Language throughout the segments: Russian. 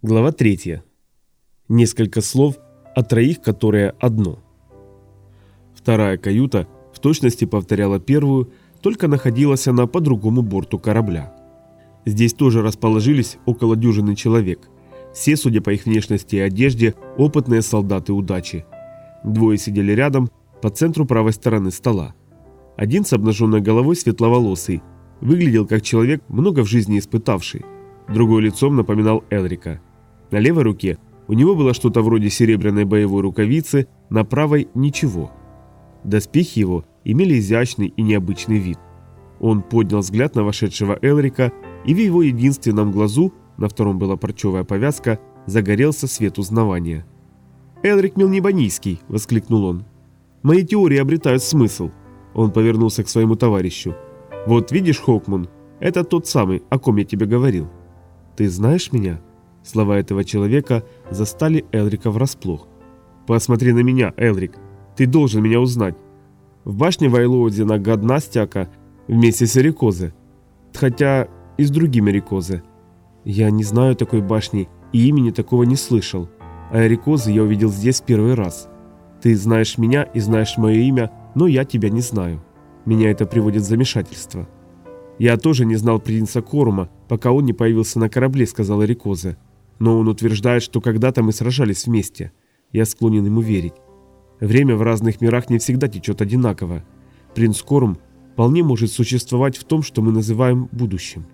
Глава 3. Несколько слов о троих, которые одно. Вторая каюта в точности повторяла первую, только находилась она по другому борту корабля. Здесь тоже расположились около дюжины человек. Все, судя по их внешности и одежде, опытные солдаты удачи. Двое сидели рядом, по центру правой стороны стола. Один с обнаженной головой светловолосый, выглядел как человек, много в жизни испытавший. Другой лицом напоминал Элрика – на левой руке у него было что-то вроде серебряной боевой рукавицы, на правой – ничего. Доспехи его имели изящный и необычный вид. Он поднял взгляд на вошедшего Элрика, и в его единственном глазу, на втором была парчевая повязка, загорелся свет узнавания. «Элрик Мелнебанийский!» – воскликнул он. «Мои теории обретают смысл!» Он повернулся к своему товарищу. «Вот видишь, Хоукман, это тот самый, о ком я тебе говорил. Ты знаешь меня?» Слова этого человека застали Элрика врасплох. «Посмотри на меня, Элрик. Ты должен меня узнать. В башне Вайлоудина годна стяка вместе с Эрикозе. Хотя и с другими Эрикозе. Я не знаю такой башни и имени такого не слышал. А Эрикозы я увидел здесь первый раз. Ты знаешь меня и знаешь мое имя, но я тебя не знаю. Меня это приводит в замешательство». «Я тоже не знал принца Корума, пока он не появился на корабле», — сказала Эрикозе. Но он утверждает, что когда-то мы сражались вместе. Я склонен ему верить. Время в разных мирах не всегда течет одинаково. Принц Корум вполне может существовать в том, что мы называем будущим.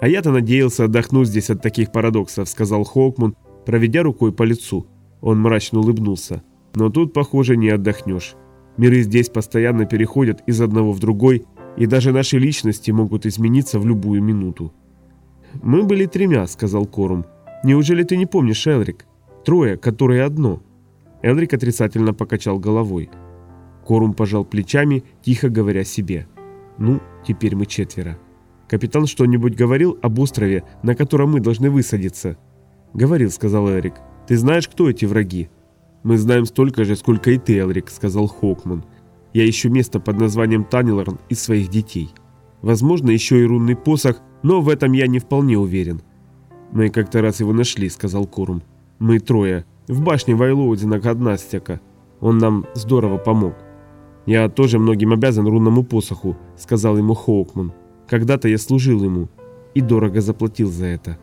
«А я-то надеялся отдохнуть здесь от таких парадоксов», — сказал Хоукман, проведя рукой по лицу. Он мрачно улыбнулся. «Но тут, похоже, не отдохнешь. Миры здесь постоянно переходят из одного в другой, и даже наши личности могут измениться в любую минуту». «Мы были тремя», — сказал Корум. Неужели ты не помнишь, Элрик? Трое, которые одно. Элрик отрицательно покачал головой. Корум пожал плечами, тихо говоря себе. Ну, теперь мы четверо. Капитан что-нибудь говорил об острове, на котором мы должны высадиться? Говорил, сказал Элрик. Ты знаешь, кто эти враги? Мы знаем столько же, сколько и ты, Элрик, сказал Хоукман. Я ищу место под названием Танилорн из своих детей. Возможно, еще и рунный посох, но в этом я не вполне уверен. «Мы как-то раз его нашли», — сказал Курум. «Мы трое. В башне Вайлоудина одна стека. Он нам здорово помог». «Я тоже многим обязан рунному посоху», — сказал ему Хоукман. «Когда-то я служил ему и дорого заплатил за это».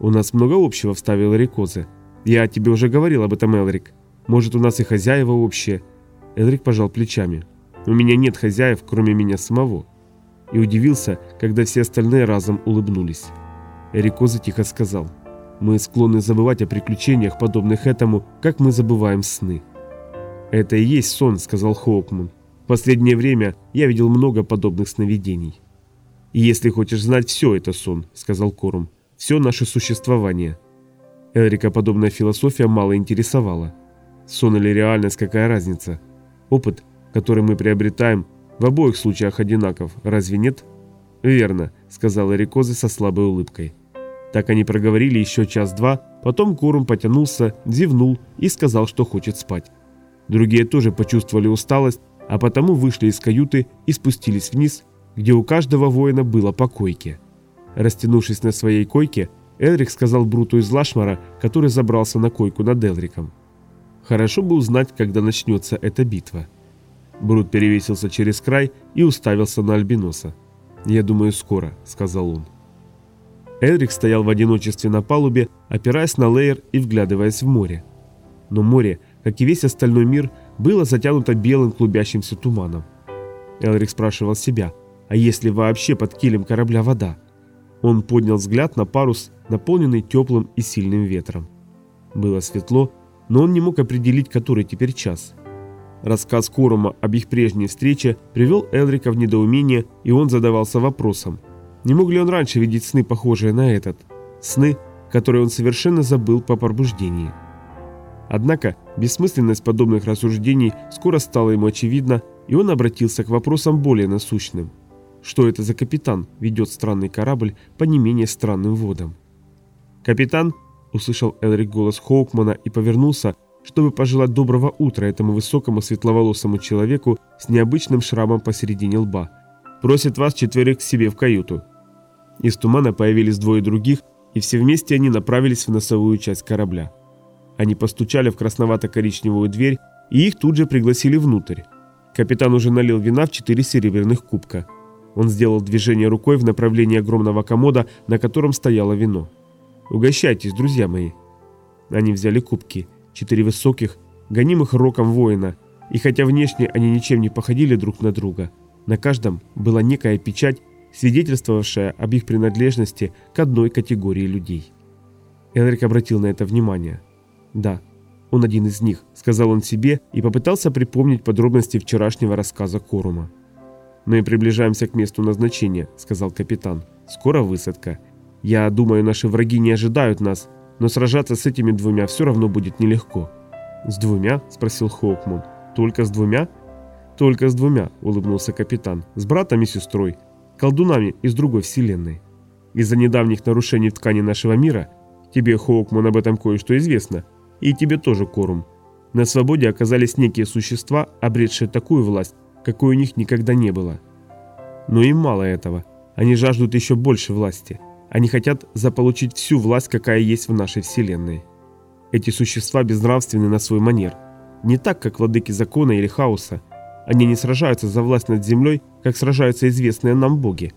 «У нас много общего», — вставил Рикозе. «Я тебе уже говорил об этом, Элрик. Может, у нас и хозяева общие?» Элрик пожал плечами. «У меня нет хозяев, кроме меня самого». И удивился, когда все остальные разом улыбнулись. Эрикоза тихо сказал. «Мы склонны забывать о приключениях, подобных этому, как мы забываем сны». «Это и есть сон», — сказал Хоукман. «В последнее время я видел много подобных сновидений». «И если хочешь знать, все это сон», — сказал Корум. «Все наше существование». Элрика подобная философия мало интересовала. Сон или реальность, какая разница? Опыт, который мы приобретаем, в обоих случаях одинаков, разве нет? «Верно», — сказал Эрикозы со слабой улыбкой. Так они проговорили еще час-два, потом Курум потянулся, зевнул и сказал, что хочет спать. Другие тоже почувствовали усталость, а потому вышли из каюты и спустились вниз, где у каждого воина было по койке. Растянувшись на своей койке, Элрик сказал Бруту из Лашмара, который забрался на койку над Элриком. «Хорошо бы узнать, когда начнется эта битва». Брут перевесился через край и уставился на Альбиноса. «Я думаю, скоро», — сказал он. Элрик стоял в одиночестве на палубе, опираясь на леер и вглядываясь в море. Но море, как и весь остальной мир, было затянуто белым клубящимся туманом. Элрик спрашивал себя, а есть ли вообще под килем корабля вода? Он поднял взгляд на парус, наполненный теплым и сильным ветром. Было светло, но он не мог определить, который теперь час. Рассказ Корума об их прежней встрече привел Элрика в недоумение, и он задавался вопросом – не мог ли он раньше видеть сны, похожие на этот? Сны, которые он совершенно забыл по пробуждении. Однако бессмысленность подобных рассуждений скоро стала ему очевидна, и он обратился к вопросам более насущным. Что это за капитан ведет странный корабль по не менее странным водам? «Капитан!» – услышал Элрик голос Хоукмана и повернулся, чтобы пожелать доброго утра этому высокому светловолосому человеку с необычным шрамом посередине лба. «Просит вас четверых к себе в каюту». Из тумана появились двое других, и все вместе они направились в носовую часть корабля. Они постучали в красновато-коричневую дверь, и их тут же пригласили внутрь. Капитан уже налил вина в четыре серебряных кубка. Он сделал движение рукой в направлении огромного комода, на котором стояло вино. «Угощайтесь, друзья мои». Они взяли кубки, четыре высоких, гонимых роком воина, и хотя внешне они ничем не походили друг на друга, на каждом была некая печать, свидетельствовавшая об их принадлежности к одной категории людей. Элрик обратил на это внимание. «Да, он один из них», — сказал он себе и попытался припомнить подробности вчерашнего рассказа Корума. «Мы приближаемся к месту назначения», — сказал капитан. «Скоро высадка. Я думаю, наши враги не ожидают нас, но сражаться с этими двумя все равно будет нелегко». «С двумя?» – спросил Хоукман. «Только с двумя?» «Только с двумя», – улыбнулся капитан. «С братом и сестрой. Колдунами из другой вселенной. Из-за недавних нарушений в ткани нашего мира, тебе, Хоукман, об этом кое-что известно, и тебе тоже, Корум, на свободе оказались некие существа, обретшие такую власть, какой у них никогда не было. Но им мало этого. Они жаждут еще больше власти. Они хотят заполучить всю власть, какая есть в нашей вселенной. Эти существа безнравственны на свой манер. Не так, как владыки закона или хаоса. Они не сражаются за власть над землей, как сражаются известные нам боги.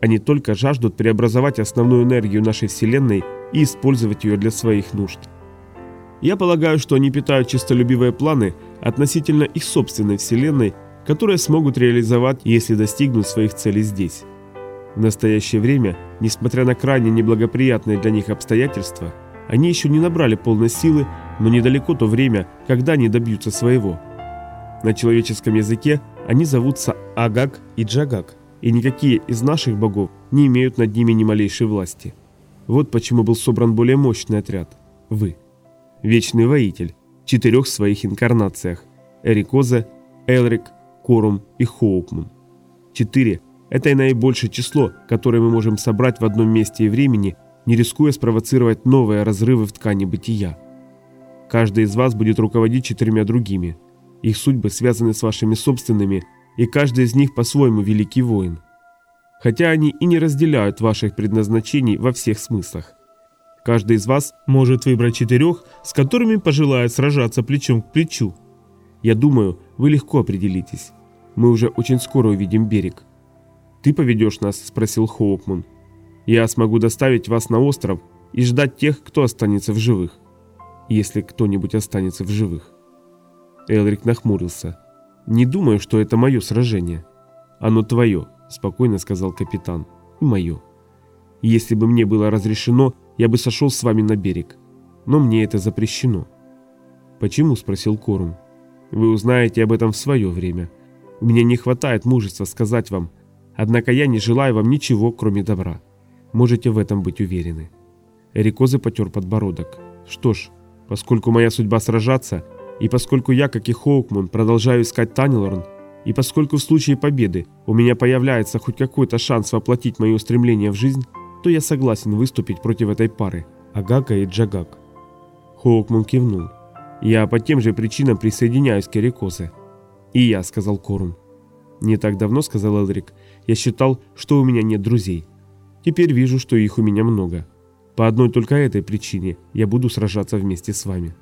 Они только жаждут преобразовать основную энергию нашей Вселенной и использовать ее для своих нужд. Я полагаю, что они питают чистолюбивые планы относительно их собственной Вселенной, которые смогут реализовать, если достигнут своих целей здесь. В настоящее время, несмотря на крайне неблагоприятные для них обстоятельства, они еще не набрали полной силы, но недалеко то время, когда они добьются своего. На человеческом языке они зовутся Агаг и Джагаг, и никакие из наших богов не имеют над ними ни малейшей власти. Вот почему был собран более мощный отряд. Вы. Вечный воитель. В четырех своих инкарнациях. Эрикоза, Элрик, Корум и Хоупмун. Четыре – это и наибольшее число, которое мы можем собрать в одном месте и времени не рискуя спровоцировать новые разрывы в ткани бытия. Каждый из вас будет руководить четырьмя другими. Их судьбы связаны с вашими собственными, и каждый из них по-своему великий воин. Хотя они и не разделяют ваших предназначений во всех смыслах. Каждый из вас может выбрать четырех, с которыми пожелает сражаться плечом к плечу. Я думаю, вы легко определитесь. Мы уже очень скоро увидим берег. «Ты поведешь нас?» – спросил Хоукман. Я смогу доставить вас на остров и ждать тех, кто останется в живых. Если кто-нибудь останется в живых. Элрик нахмурился. «Не думаю, что это мое сражение. Оно твое», – спокойно сказал капитан. «И мое. Если бы мне было разрешено, я бы сошел с вами на берег. Но мне это запрещено». «Почему?» – спросил Корум. «Вы узнаете об этом в свое время. У меня не хватает мужества сказать вам, однако я не желаю вам ничего, кроме добра». Можете в этом быть уверены. Эрикозы потер подбородок. Что ж, поскольку моя судьба сражаться, и поскольку я, как и Хоукман, продолжаю искать Танилорн, и поскольку в случае победы у меня появляется хоть какой-то шанс воплотить мои устремления в жизнь, то я согласен выступить против этой пары, Агака и Джагак. Хоукман кивнул. Я по тем же причинам присоединяюсь к Эрикозе. И я, сказал Корум. Не так давно, сказал Элрик, я считал, что у меня нет друзей. Теперь вижу, что их у меня много. По одной только этой причине я буду сражаться вместе с вами.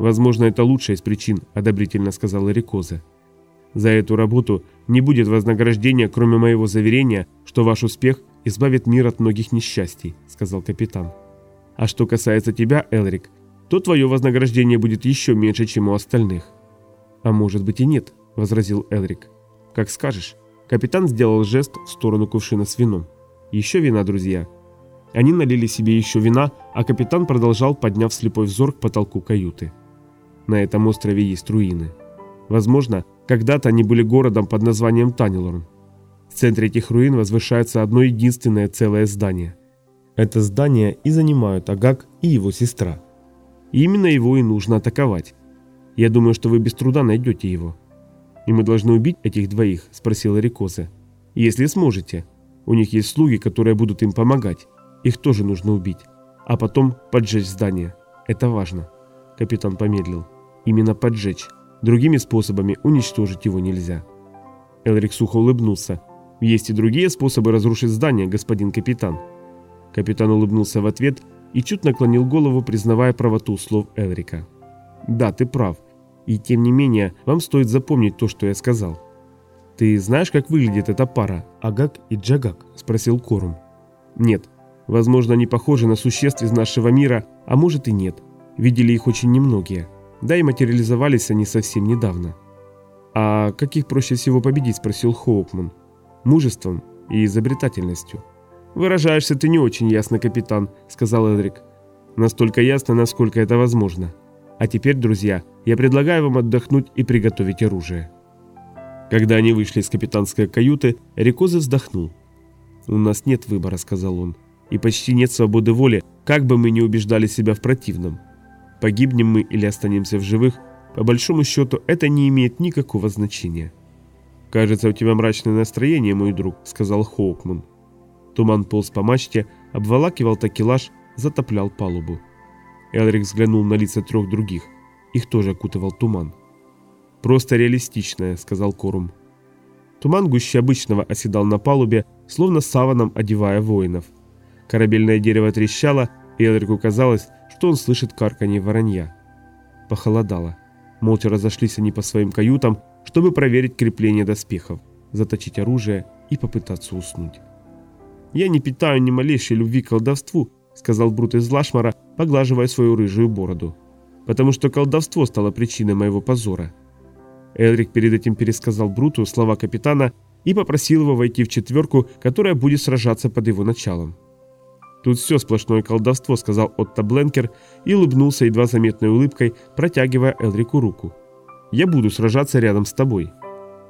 Возможно, это лучшая из причин, одобрительно сказала Рикоза. За эту работу не будет вознаграждения, кроме моего заверения, что ваш успех избавит мир от многих несчастий, сказал капитан. А что касается тебя, Элрик, то твое вознаграждение будет еще меньше, чем у остальных. А может быть и нет, возразил Элрик. Как скажешь. Капитан сделал жест в сторону кувшина с вином. Еще вина, друзья. Они налили себе еще вина, а капитан продолжал, подняв слепой взор к потолку каюты. На этом острове есть руины. Возможно, когда-то они были городом под названием Танилорн. В центре этих руин возвышается одно единственное целое здание. Это здание и занимают Агак и его сестра. И именно его и нужно атаковать. Я думаю, что вы без труда найдете его. И мы должны убить этих двоих, спросила Рикозе. Если сможете. У них есть слуги, которые будут им помогать. Их тоже нужно убить. А потом поджечь здание. Это важно. Капитан помедлил. Именно поджечь. Другими способами уничтожить его нельзя. Элрик сухо улыбнулся. Есть и другие способы разрушить здание, господин капитан. Капитан улыбнулся в ответ и чуть наклонил голову, признавая правоту слов Элрика. «Да, ты прав. И тем не менее, вам стоит запомнить то, что я сказал». «Ты знаешь, как выглядит эта пара, Агак и Джагак?» – спросил Корум. «Нет. Возможно, они похожи на существ из нашего мира, а может и нет. Видели их очень немногие. Да и материализовались они совсем недавно». «А каких проще всего победить?» – спросил Хоукман. «Мужеством и изобретательностью». «Выражаешься ты не очень ясно, капитан», — сказал Эдрик. «Настолько ясно, насколько это возможно. А теперь, друзья, я предлагаю вам отдохнуть и приготовить оружие». Когда они вышли из капитанской каюты, Рикоза вздохнул. «У нас нет выбора», — сказал он, — «и почти нет свободы воли, как бы мы ни убеждали себя в противном. Погибнем мы или останемся в живых, по большому счету это не имеет никакого значения». «Кажется, у тебя мрачное настроение, мой друг», — сказал Хоукман. Туман полз по мачте, обволакивал такелаж, затоплял палубу. Элрик взглянул на лица трех других. Их тоже окутывал туман. «Просто реалистичное», — сказал Корум. Туман гуще обычного оседал на палубе, словно саваном одевая воинов. Корабельное дерево трещало, Элрику казалось, что он слышит карканье воронья. Похолодало. Молча разошлись они по своим каютам, чтобы проверить крепление доспехов, заточить оружие и попытаться уснуть. «Я не питаю ни малейшей любви к колдовству», — сказал Брут из Лашмара, поглаживая свою рыжую бороду. «Потому что колдовство стало причиной моего позора». Элрик перед этим пересказал Бруту слова капитана и попросил его войти в четверку, которая будет сражаться под его началом. «Тут все сплошное колдовство», — сказал Отто Бленкер и улыбнулся едва заметной улыбкой, протягивая Элрику руку. «Я буду сражаться рядом с тобой».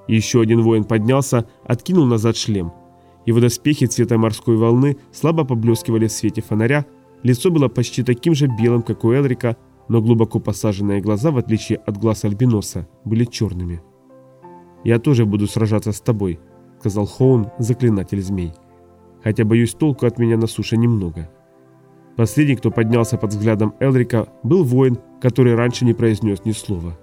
Еще один воин поднялся, откинул назад шлем. Его доспехи цвета морской волны слабо поблескивали в свете фонаря, лицо было почти таким же белым, как у Элрика, но глубоко посаженные глаза, в отличие от глаз Альбиноса, были черными. «Я тоже буду сражаться с тобой», — сказал Хоун, заклинатель змей. «Хотя, боюсь, толку от меня на суше немного». Последний, кто поднялся под взглядом Элрика, был воин, который раньше не произнес ни слова.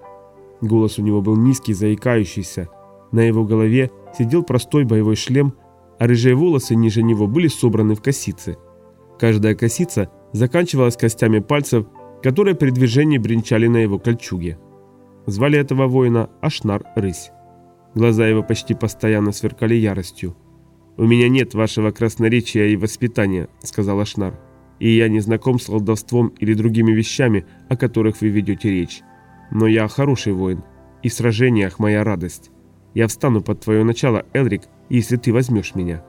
Голос у него был низкий, заикающийся. На его голове сидел простой боевой шлем, а рыжие волосы ниже него были собраны в косицы. Каждая косица заканчивалась костями пальцев, которые при движении бренчали на его кольчуге. Звали этого воина Ашнар Рысь. Глаза его почти постоянно сверкали яростью. «У меня нет вашего красноречия и воспитания», — сказал Ашнар. «И я не знаком с колдовством или другими вещами, о которых вы ведете речь. Но я хороший воин, и в сражениях моя радость. Я встану под твое начало, Элрик, если ты возьмешь меня».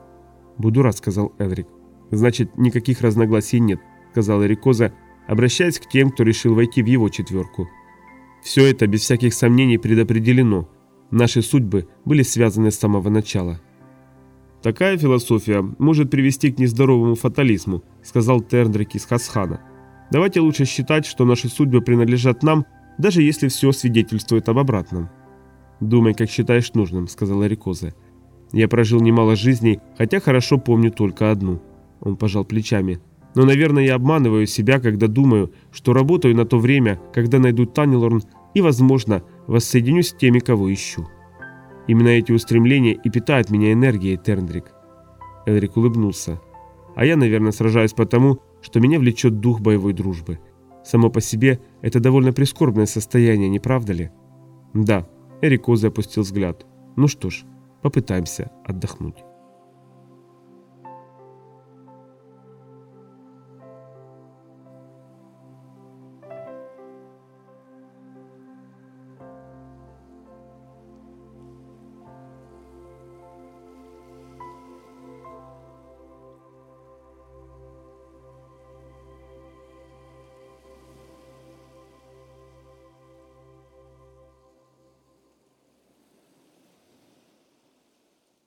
«Буду рад», — сказал Элрик. «Значит, никаких разногласий нет», — сказал Эрикоза, обращаясь к тем, кто решил войти в его четверку. «Все это без всяких сомнений предопределено. Наши судьбы были связаны с самого начала». «Такая философия может привести к нездоровому фатализму», — сказал Терндрик из Хасхана. «Давайте лучше считать, что наши судьбы принадлежат нам, даже если все свидетельствует об обратном». «Думай, как считаешь нужным», — сказала Рикоза. «Я прожил немало жизней, хотя хорошо помню только одну». Он пожал плечами. «Но, наверное, я обманываю себя, когда думаю, что работаю на то время, когда найду Таннелорн и, возможно, воссоединюсь с теми, кого ищу. Именно эти устремления и питают меня энергией, Терндрик». Элрик улыбнулся. «А я, наверное, сражаюсь потому, что меня влечет дух боевой дружбы. Само по себе это довольно прискорбное состояние, не правда ли?» «Да», Эрикоза опустил взгляд. Ну что ж, попытаемся отдохнуть.